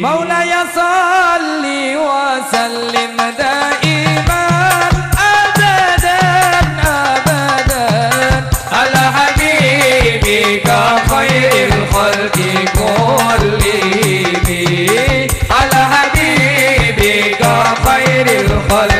مولاي صلي وسلم دائما ابدا ابدا. على حبيبك خير الخلق كلهم. على حبيبك خير الخلق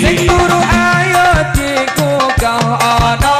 Sing turu ayo dikukah ana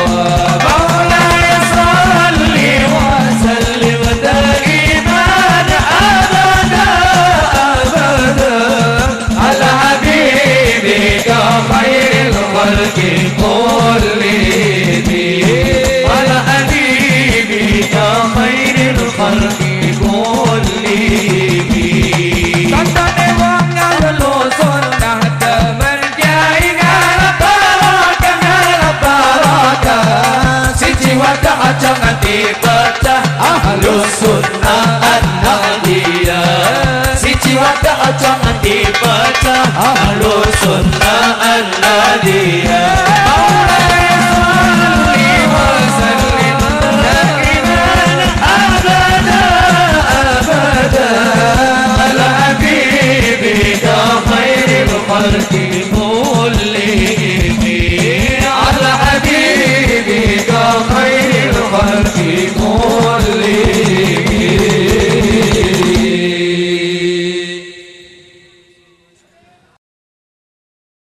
الصدق الذي